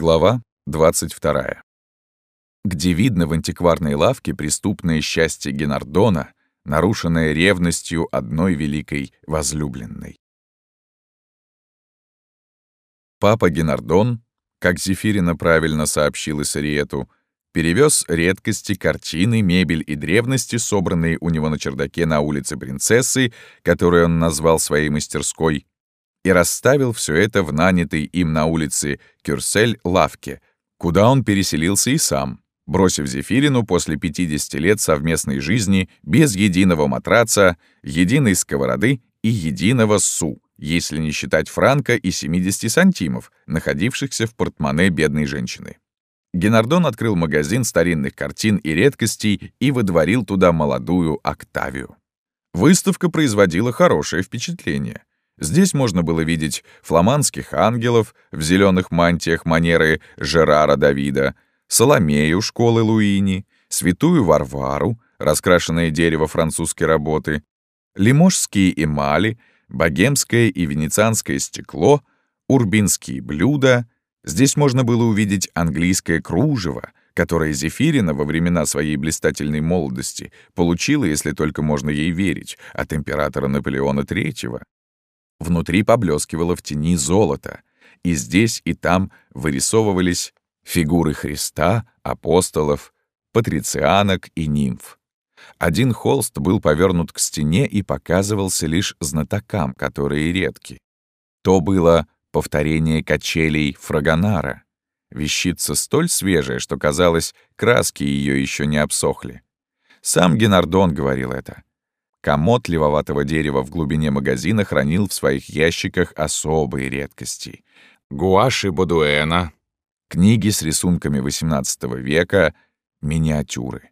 Глава 22. Где видно в антикварной лавке преступное счастье Генардона, нарушенное ревностью одной великой возлюбленной. Папа Генардон, как Зефирина правильно сообщил Исариету, перевез редкости, картины, мебель и древности, собранные у него на чердаке на улице Принцессы, которую он назвал своей мастерской, и расставил все это в нанятой им на улице Кюрсель лавке, куда он переселился и сам, бросив Зефирину после 50 лет совместной жизни без единого матраца, единой сковороды и единого су, если не считать франка и 70 сантимов, находившихся в портмоне бедной женщины. Генардон открыл магазин старинных картин и редкостей и выдворил туда молодую Октавию. Выставка производила хорошее впечатление. Здесь можно было видеть фламандских ангелов в зеленых мантиях манеры Жерара Давида, Соломею школы Луини, святую Варвару, раскрашенное дерево французской работы, лиможские эмали, богемское и венецианское стекло, урбинские блюда. Здесь можно было увидеть английское кружево, которое Зефирина во времена своей блистательной молодости получила, если только можно ей верить, от императора Наполеона III. Внутри поблескивало в тени золото, и здесь и там вырисовывались фигуры Христа, апостолов, патрицианок и нимф. Один холст был повернут к стене и показывался лишь знатокам, которые редки. То было повторение качелей Фрагонара. Вещица столь свежая, что, казалось, краски ее еще не обсохли. Сам Генардон говорил это. Комод левоватого дерева в глубине магазина хранил в своих ящиках особые редкости. Гуаши Бодуэна, книги с рисунками XVIII века, миниатюры.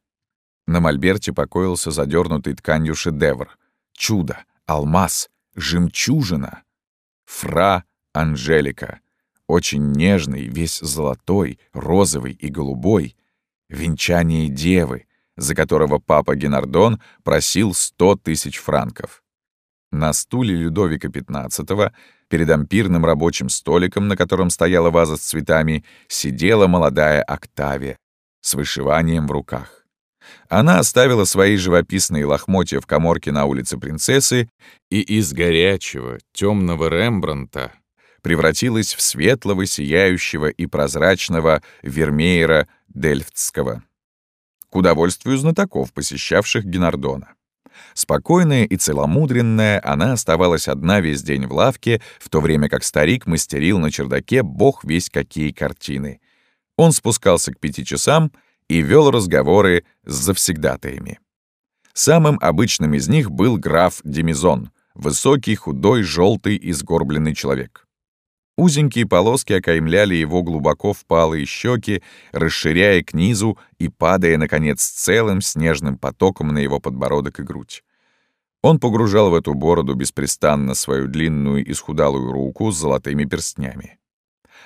На мольберте покоился задернутый тканью шедевр. Чудо, алмаз, жемчужина. Фра Анжелика. Очень нежный, весь золотой, розовый и голубой. Венчание девы, за которого папа Генардон просил 100 тысяч франков. На стуле Людовика XV, перед ампирным рабочим столиком, на котором стояла ваза с цветами, сидела молодая Октавия с вышиванием в руках. Она оставила свои живописные лохмотья в коморке на улице Принцессы и из горячего, темного Рембранта превратилась в светлого, сияющего и прозрачного Вермеера Дельфтского удовольствию знатоков, посещавших Генардона. Спокойная и целомудренная, она оставалась одна весь день в лавке, в то время как старик мастерил на чердаке бог весь какие картины. Он спускался к пяти часам и вел разговоры с завсегдатаями. Самым обычным из них был граф Демизон, высокий, худой, желтый и сгорбленный человек. Узенькие полоски окаймляли его глубоко впалые щеки, расширяя к низу и падая, наконец, целым снежным потоком на его подбородок и грудь. Он погружал в эту бороду беспрестанно свою длинную исхудалую руку с золотыми перстнями.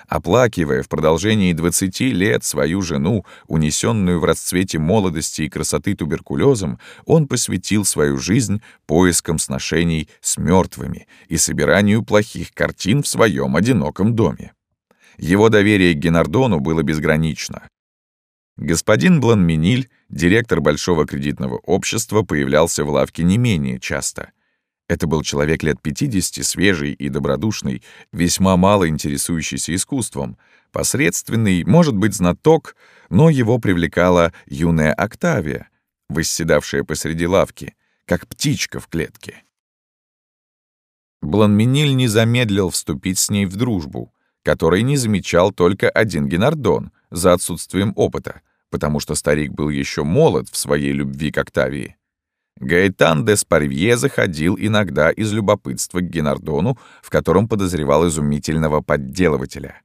Оплакивая в продолжении 20 лет свою жену, унесенную в расцвете молодости и красоты туберкулезом, он посвятил свою жизнь поискам сношений с мертвыми и собиранию плохих картин в своем одиноком доме. Его доверие к Генардону было безгранично. Господин Бланминиль, директор большого кредитного общества, появлялся в лавке не менее часто — это был человек лет 50, свежий и добродушный, весьма мало интересующийся искусством, посредственный, может быть, знаток, но его привлекала юная Октавия, восседавшая посреди лавки, как птичка в клетке. Бланминиль не замедлил вступить с ней в дружбу, которой не замечал только один Генардон за отсутствием опыта, потому что старик был еще молод в своей любви к Октавии. Гаэтан де Спарвье заходил иногда из любопытства к Генардону, в котором подозревал изумительного подделывателя.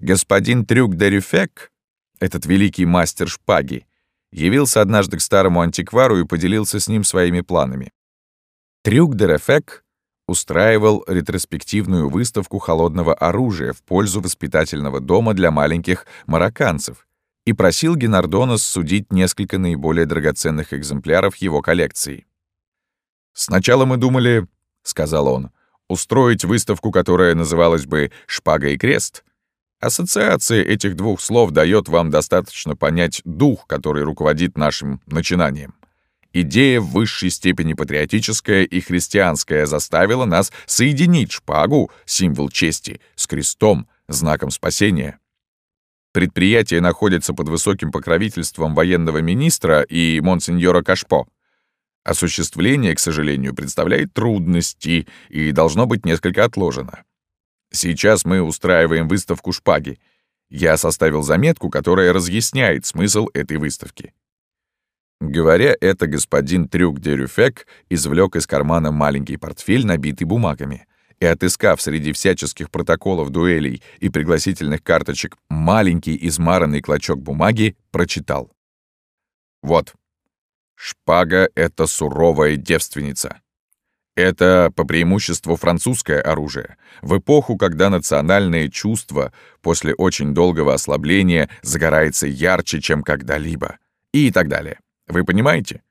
Господин Трюк де Рюфек, этот великий мастер шпаги, явился однажды к старому антиквару и поделился с ним своими планами. Трюк де Рюфек устраивал ретроспективную выставку холодного оружия в пользу воспитательного дома для маленьких марокканцев — и просил Генардона судить несколько наиболее драгоценных экземпляров его коллекции. «Сначала мы думали, — сказал он, — устроить выставку, которая называлась бы «Шпага и крест», Ассоциация этих двух слов дает вам достаточно понять дух, который руководит нашим начинанием. Идея в высшей степени патриотическая и христианская заставила нас соединить шпагу, символ чести, с крестом, знаком спасения. Предприятие находится под высоким покровительством военного министра и монсеньора Кашпо. Осуществление, к сожалению, представляет трудности и должно быть несколько отложено. Сейчас мы устраиваем выставку шпаги. Я составил заметку, которая разъясняет смысл этой выставки. Говоря это, господин Трюк де Рюфек извлек из кармана маленький портфель, набитый бумагами, и, отыскав среди всяческих протоколов дуэлей и пригласительных карточек маленький измаранный клочок бумаги, прочитал. «Вот. Шпага — это суровая девственница. Это по преимуществу французское оружие, в эпоху, когда национальное чувство после очень долгого ослабления загорается ярче, чем когда-либо. И так далее. Вы понимаете?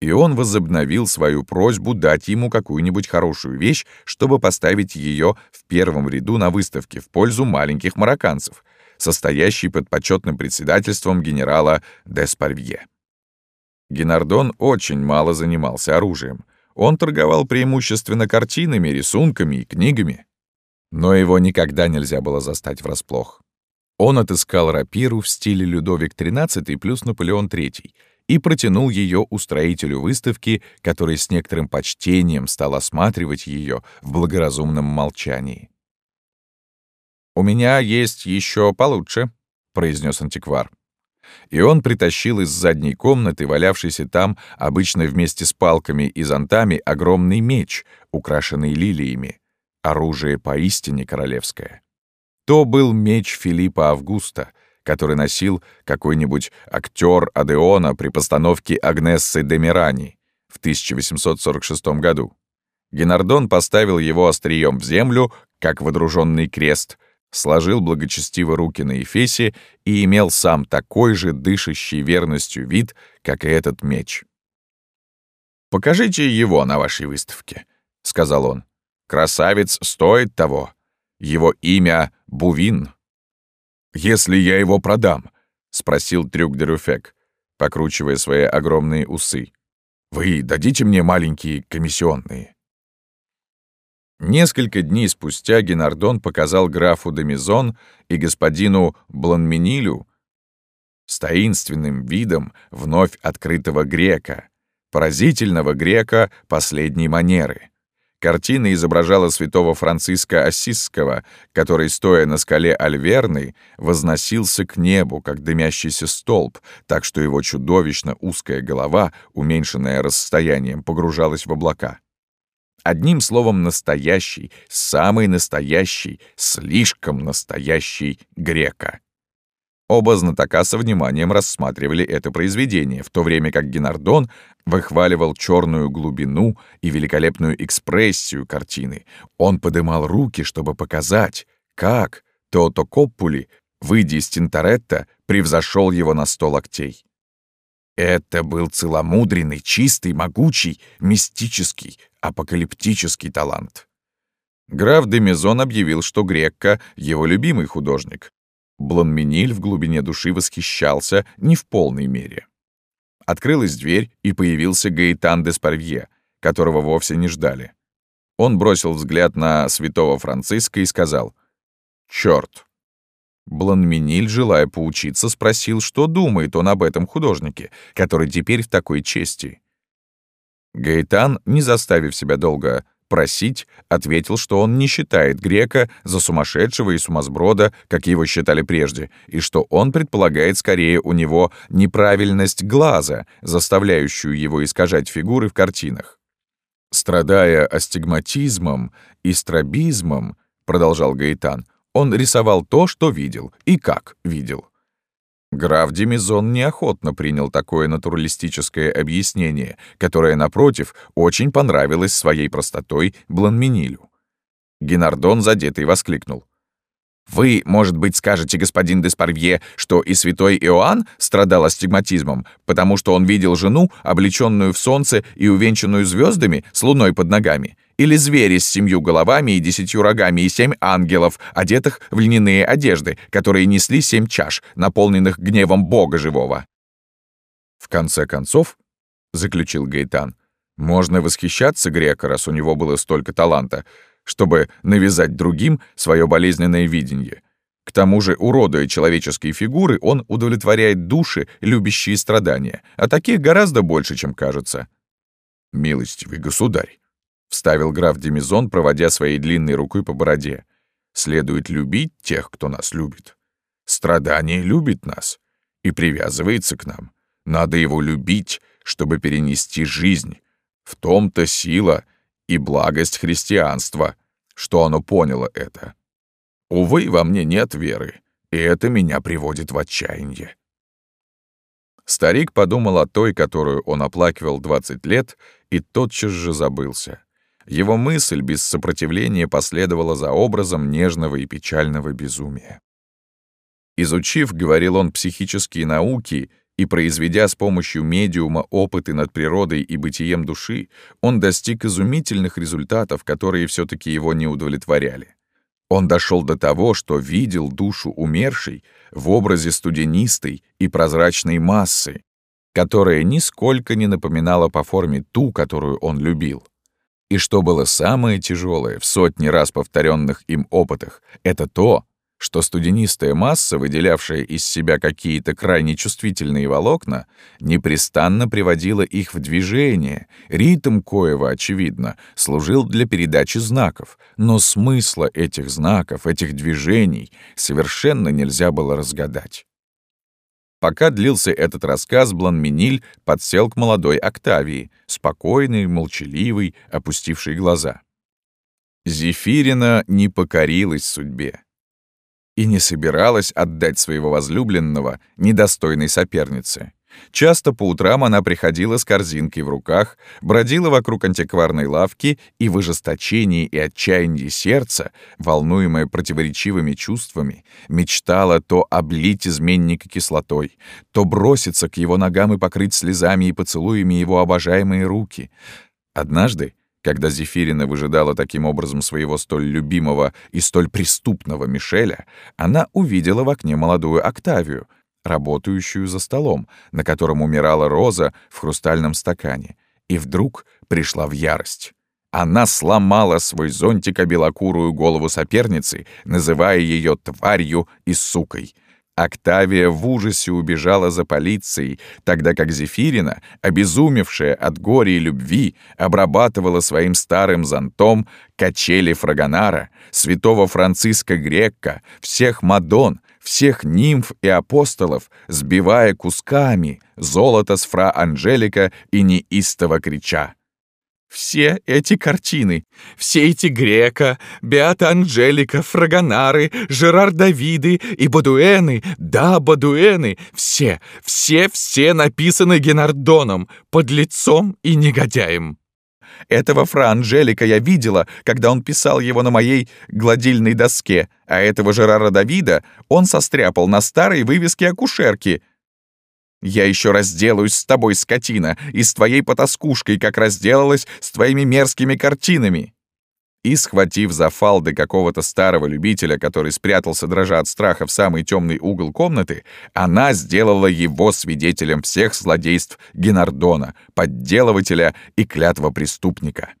И он возобновил свою просьбу дать ему какую-нибудь хорошую вещь, чтобы поставить ее в первом ряду на выставке в пользу маленьких марокканцев, состоящей под почетным председательством генерала Деспарвье. Генардон очень мало занимался оружием — он торговал преимущественно картинами, рисунками и книгами. Но его никогда нельзя было застать врасплох. Он отыскал рапиру в стиле Людовик XIII плюс Наполеон III и протянул ее устроителю выставки, который с некоторым почтением стал осматривать ее в благоразумном молчании. «У меня есть еще получше», — произнес антиквар. И он притащил из задней комнаты, валявшийся там, обычно вместе с палками и зонтами, огромный меч, украшенный лилиями. Оружие поистине королевское. То был меч Филиппа Августа, который носил какой-нибудь актер Адеона при постановке Агнессы де Мирани в 1846 году. Генардон поставил его острием в землю, как водруженный крест, сложил благочестиво руки на Эфесе и имел сам такой же дышащий верностью вид, как и этот меч. «Покажите его на вашей выставке», — сказал он. «Красавец стоит того. Его имя — Бувин». «Если я его продам?» — спросил Трюк де Рюфек, покручивая свои огромные усы. «Вы дадите мне маленькие комиссионные?» Несколько дней спустя Генардон показал графу де Мизон и господину Бланменилю с таинственным видом вновь открытого грека, поразительного грека последней манеры. Картина изображала святого Франциска Ассизского, который, стоя на скале Альверны, возносился к небу, как дымящийся столб, так что его чудовищно узкая голова, уменьшенная расстоянием, погружалась в облака. Одним словом, настоящий, самый настоящий, слишком настоящий грека. Оба знатока со вниманием рассматривали это произведение, в то время как Генардон выхваливал черную глубину и великолепную экспрессию картины. Он подымал руки, чтобы показать, как Тото Коппули, выйдя из Тинторетто, превзошел его на сто локтей. Это был целомудренный, чистый, могучий, мистический, апокалиптический талант. Граф де Мезон объявил, что Грекка — его любимый художник. Бланминиль в глубине души восхищался не в полной мере. Открылась дверь, и появился Гаэтан де Спарвье, которого вовсе не ждали. Он бросил взгляд на святого Франциска и сказал «Чёрт, Бланминиль, желая поучиться, спросил, что думает он об этом художнике, который теперь в такой чести. Гаэтан, не заставив себя долго просить, ответил, что он не считает грека за сумасшедшего и сумасброда, как его считали прежде, и что он предполагает скорее у него неправильность глаза, заставляющую его искажать фигуры в картинах. Страдая астигматизмом и стробизмом, продолжал Гаэтан, он рисовал то, что видел, и как видел. Граф Демизон неохотно принял такое натуралистическое объяснение, которое, напротив, очень понравилось своей простотой Бланминилю. Генардон, задетый, воскликнул. Вы, может быть, скажете, господин Деспарвье, что и святой Иоанн страдал астигматизмом, потому что он видел жену, облеченную в солнце и увенчанную звездами с луной под ногами, или звери с семью головами и десятью рогами и семь ангелов, одетых в льняные одежды, которые несли семь чаш, наполненных гневом Бога живого. В конце концов, — заключил Гейтан, — можно восхищаться грека, раз у него было столько таланта, чтобы навязать другим свое болезненное видение. К тому же, уродуя человеческие фигуры, он удовлетворяет души, любящие страдания, а таких гораздо больше, чем кажется. «Милостивый государь», — вставил граф Демизон, проводя своей длинной рукой по бороде, «следует любить тех, кто нас любит. Страдание любит нас и привязывается к нам. Надо его любить, чтобы перенести жизнь. В том-то сила и благость христианства, что оно поняло это. Увы, во мне нет веры, и это меня приводит в отчаяние. Старик подумал о той, которую он оплакивал 20 лет, и тотчас же забылся. Его мысль без сопротивления последовала за образом нежного и печального безумия. Изучив, говорил он, психические науки и произведя с помощью медиума опыты над природой и бытием души, он достиг изумительных результатов, которые все-таки его не удовлетворяли. Он дошел до того, что видел душу умершей в образе студенистой и прозрачной массы, которая нисколько не напоминала по форме ту, которую он любил. И что было самое тяжелое в сотни раз повторенных им опытах, это то, что студенистая масса, выделявшая из себя какие-то крайне чувствительные волокна, непрестанно приводила их в движение, ритм коего, очевидно, служил для передачи знаков, но смысла этих знаков, этих движений совершенно нельзя было разгадать. Пока длился этот рассказ, Бланминиль подсел к молодой Октавии, спокойный, молчаливый, опустивший глаза. Зефирина не покорилась судьбе и не собиралась отдать своего возлюбленного недостойной сопернице. Часто по утрам она приходила с корзинкой в руках, бродила вокруг антикварной лавки и в ожесточении и отчаянии сердца, волнуемая противоречивыми чувствами, мечтала то облить изменника кислотой, то броситься к его ногам и покрыть слезами и поцелуями его обожаемые руки. Однажды, когда Зефирина выжидала таким образом своего столь любимого и столь преступного Мишеля, она увидела в окне молодую Октавию, работающую за столом, на котором умирала Роза в хрустальном стакане, и вдруг пришла в ярость. Она сломала свой зонтик о белокурую голову соперницы, называя ее тварью и сукой — Октавия в ужасе убежала за полицией, тогда как Зефирина, обезумевшая от горя и любви, обрабатывала своим старым зонтом качели Фрагонара, святого Франциска Грекка, всех Мадон, всех нимф и апостолов, сбивая кусками золото с фра Анжелика и неистово крича. Все эти картины, все эти Грека, Беата Анджелика, Фрагонары, Жерар Давиды и Бадуэны, да, Бадуэны, все, все, все написаны Генардоном, под лицом и негодяем. Этого Фра Анджелика я видела, когда он писал его на моей гладильной доске, а этого Жерара Давида он состряпал на старой вывеске акушерки — я еще разделаюсь с тобой, скотина, и с твоей потаскушкой, как разделалась с твоими мерзкими картинами!» И, схватив за фалды какого-то старого любителя, который спрятался, дрожа от страха, в самый темный угол комнаты, она сделала его свидетелем всех злодейств Генардона, подделывателя и клятва преступника.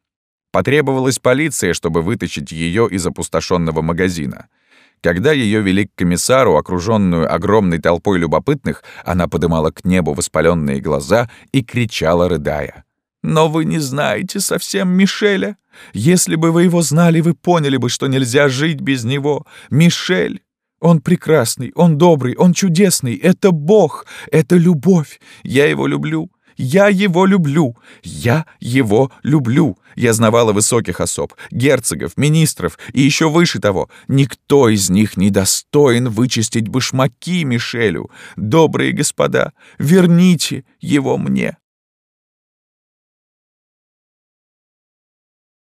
Потребовалась полиция, чтобы вытащить ее из опустошенного магазина — когда ее вели к комиссару, окруженную огромной толпой любопытных, она подымала к небу воспаленные глаза и кричала, рыдая. «Но вы не знаете совсем Мишеля. Если бы вы его знали, вы поняли бы, что нельзя жить без него. Мишель! Он прекрасный, он добрый, он чудесный. Это Бог, это любовь. Я его люблю. Я его люблю! Я его люблю! Я знавала высоких особ, герцогов, министров и еще выше того. Никто из них не достоин вычистить башмаки Мишелю. Добрые господа, верните его мне!»